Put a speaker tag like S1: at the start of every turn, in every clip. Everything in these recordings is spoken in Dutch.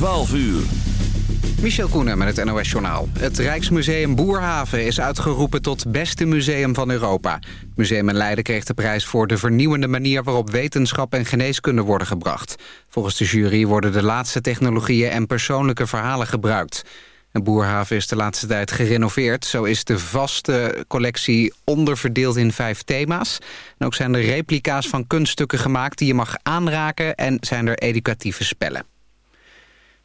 S1: 12 uur.
S2: Michel Koenen met het NOS-journaal. Het Rijksmuseum Boerhaven is uitgeroepen tot beste museum van Europa. Museum in Leiden kreeg de prijs voor de vernieuwende manier... waarop wetenschap en geneeskunde worden gebracht. Volgens de jury worden de laatste technologieën en persoonlijke verhalen gebruikt. En Boerhaven is de laatste tijd gerenoveerd. Zo is de vaste collectie onderverdeeld in vijf thema's. En ook zijn er replica's van kunststukken gemaakt die je mag aanraken... en zijn er educatieve spellen.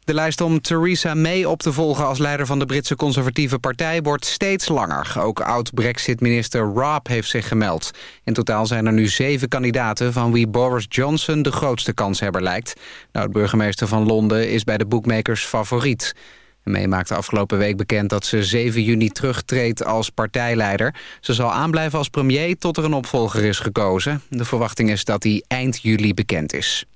S2: De lijst om Theresa May op te volgen als leider van de Britse conservatieve partij wordt steeds langer. Ook oud-Brexit-minister Rob heeft zich gemeld. In totaal zijn er nu zeven kandidaten van wie Boris Johnson de grootste kanshebber lijkt. De oud-burgemeester van Londen is bij de boekmakers favoriet. May maakte afgelopen week bekend dat ze 7 juni terugtreedt als partijleider. Ze zal aanblijven als premier tot er een opvolger is gekozen. De verwachting is dat hij eind juli bekend is.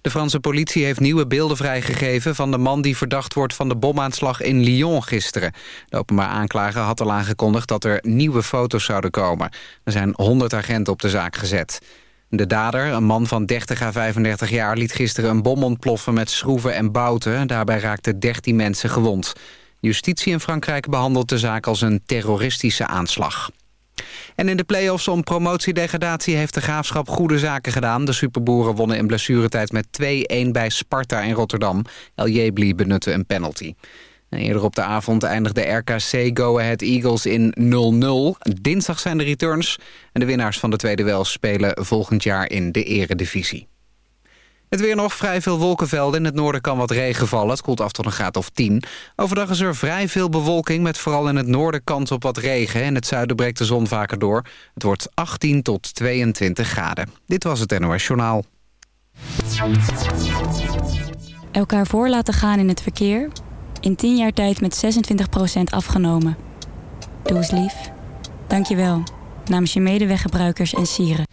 S2: De Franse politie heeft nieuwe beelden vrijgegeven... van de man die verdacht wordt van de bomaanslag in Lyon gisteren. De openbaar aanklager had al aangekondigd dat er nieuwe foto's zouden komen. Er zijn 100 agenten op de zaak gezet. De dader, een man van 30 à 35 jaar, liet gisteren een bom ontploffen met schroeven en bouten. Daarbij raakten 13 mensen gewond. Justitie in Frankrijk behandelt de zaak als een terroristische aanslag. En in de play-offs om promotiedegradatie heeft de Graafschap goede zaken gedaan. De Superboeren wonnen in blessuretijd met 2-1 bij Sparta in Rotterdam. El Jebli benutte een penalty. Eerder op de avond eindigde RKC Go Ahead Eagles in 0-0. Dinsdag zijn de returns en de winnaars van de tweede wel spelen volgend jaar in de eredivisie. Het weer nog vrij veel wolkenvelden. In het noorden kan wat regen vallen. Het koelt af tot een graad of 10. Overdag is er vrij veel bewolking... met vooral in het noorden kans op wat regen. In het zuiden breekt de zon vaker door. Het wordt 18 tot 22 graden. Dit was het NOS Journaal.
S3: Elkaar voor laten gaan in het verkeer... in 10 jaar tijd met 26% afgenomen. Doe eens lief. Dank je wel. Namens je medeweggebruikers en sieren.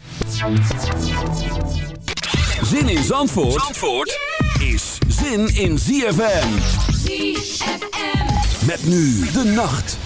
S1: Zin in Zandvoort, Zandvoort yeah! is zin in ZFM.
S4: ZFM.
S1: Met nu de nacht.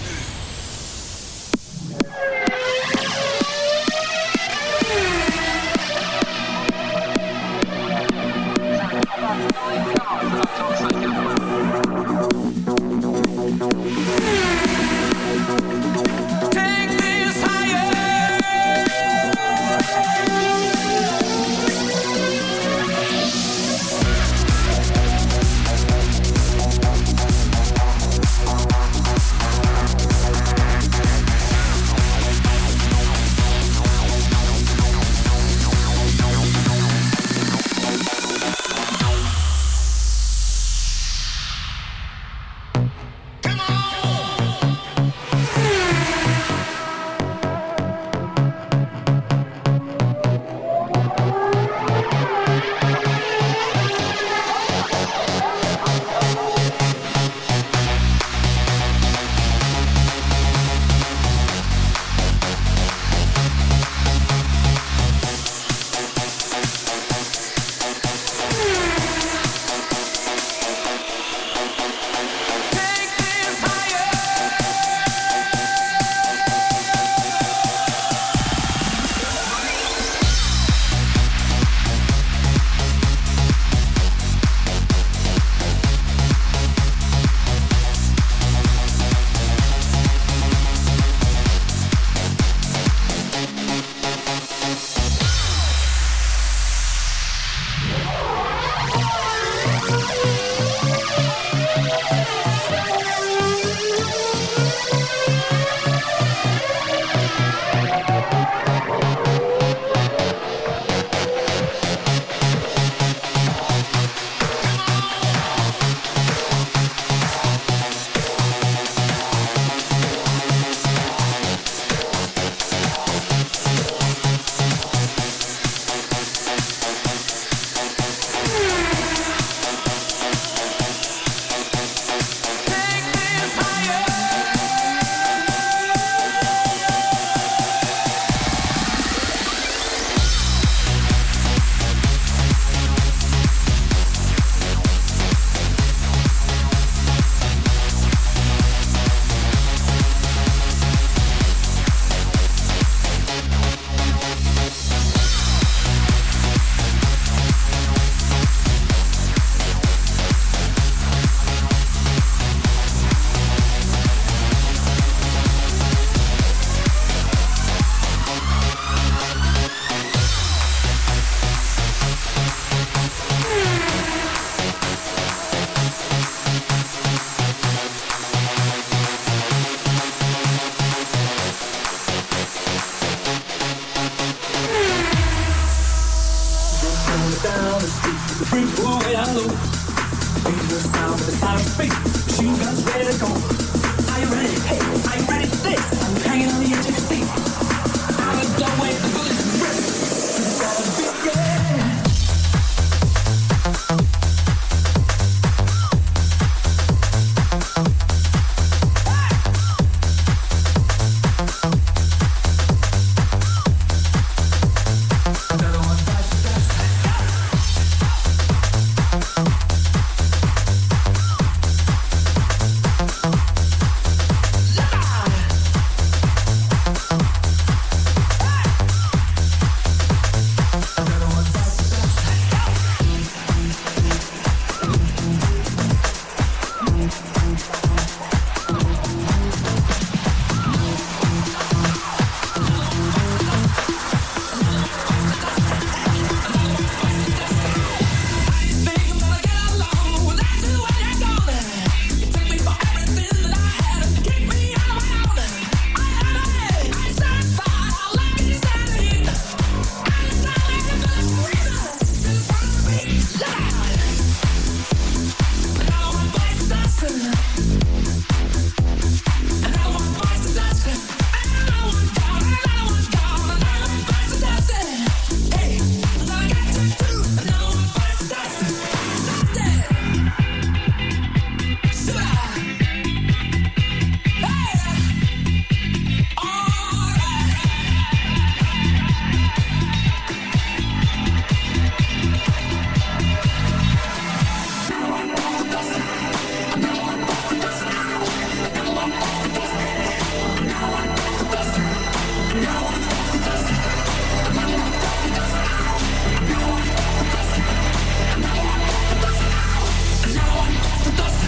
S5: Dust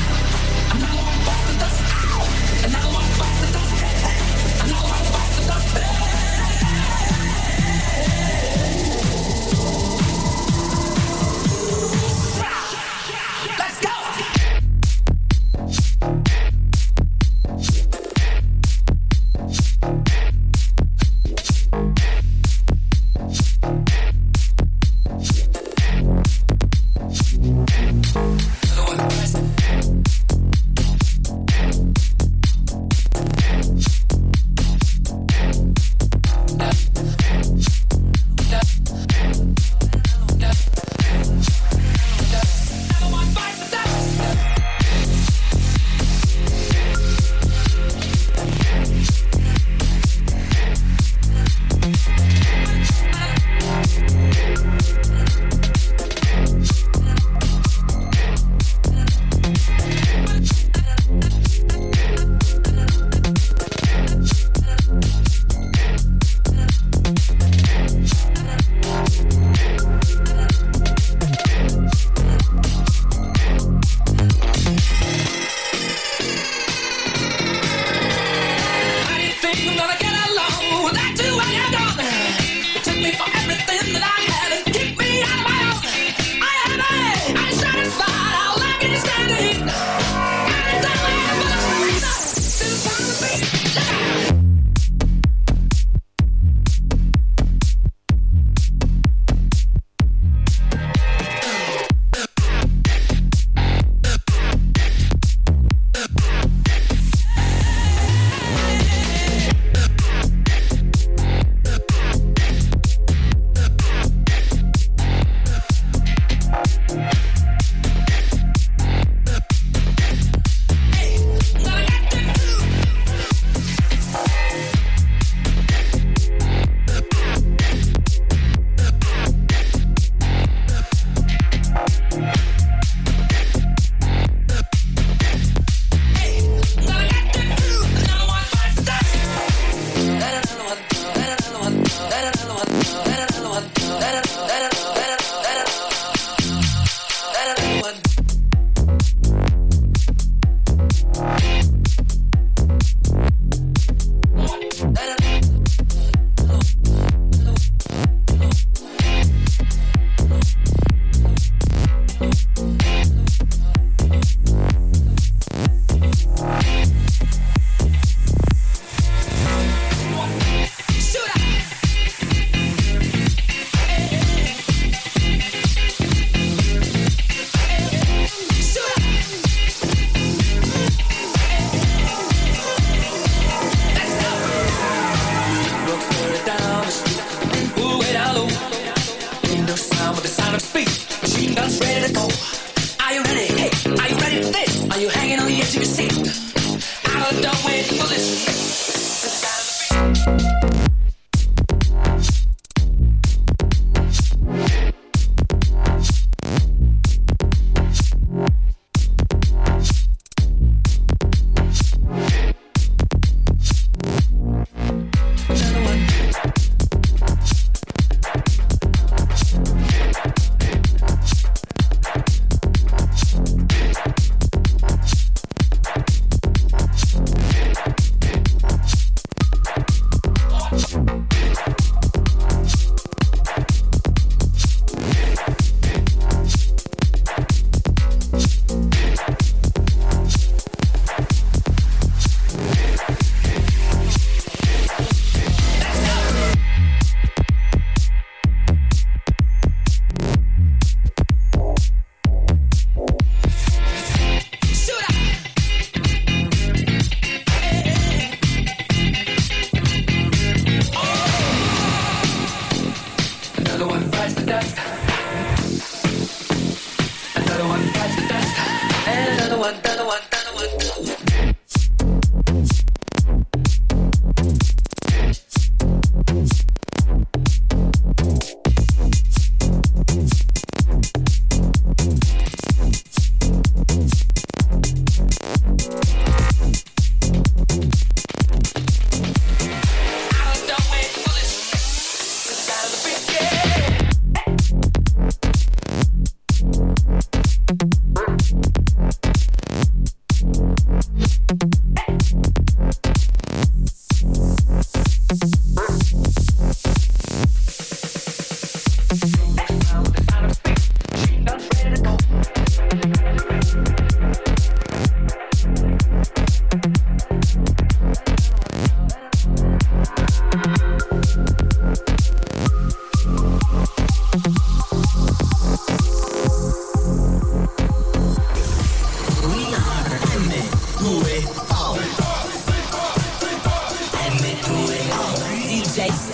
S1: Jason.